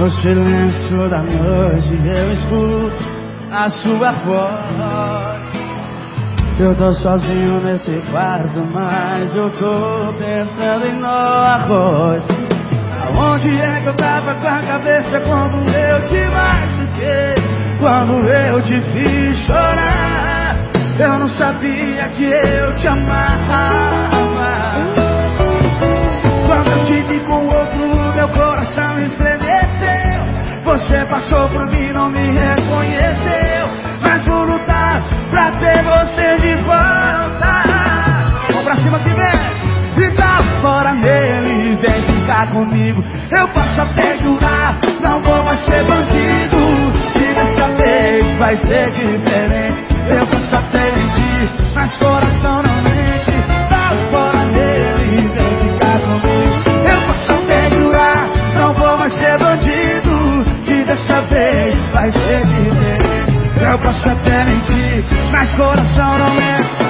No silêncio da noite eu escuto a sua voz. Eu tô sozinho nesse quarto, mas eu tô pensando em nós. Aonde é que eu tava com a cabeça quando eu te machuquei? Quando eu te fiz chorar, eu não sabia que eu te amava. Quando eu te vi com outro, meu coração estremeceu. Você passou por mim, não me reconheceu. Mas vou lutar pra ter você de volta. Vamos pra cima que vem. E tá fora nele, vem ficar comigo. Eu posso até jurar, não vou mais ser bandido. E dessa vez vai ser diferente. Posso até mentir, mas coração não mente.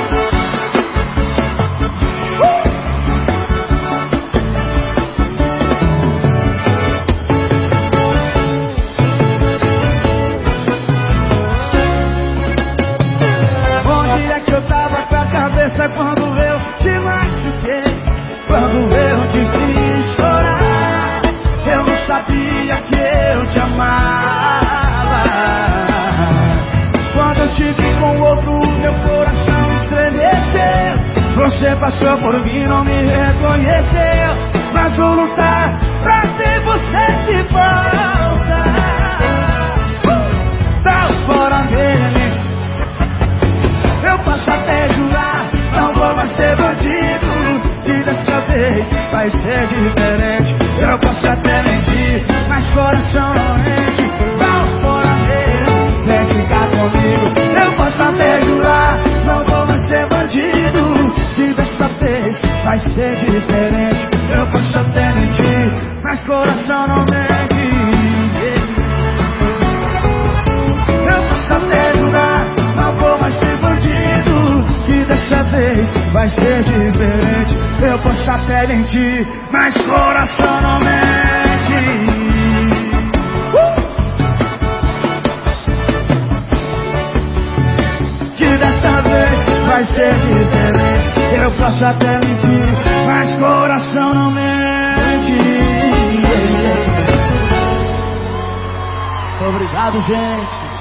Você passou por mim, não me reconheceu. Mas vou lutar pra ter você de volta. Uh! Tá fora dele. Eu posso até jurar, não vou mais ser bandido. E dessa vez vai ser diferente. Eu posso até mentir, mas coração não mente. Vai ser diferente. Eu posso até mentir, mas coração não mente. Eu posso até jurar, não vou mais ser bandido. Que dessa vez vai ser diferente. Eu posso até mentir, mas coração não mente. Uh! Que dessa vez vai ser diferente. Eu posso até mentir, mas coração não mente. Obrigado, gente.